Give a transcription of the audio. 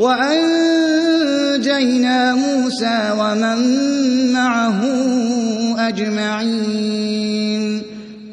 وَأَنجَيْنَا مُوسَىٰ وَمَن مَّعَهُ أَجْمَعِينَ.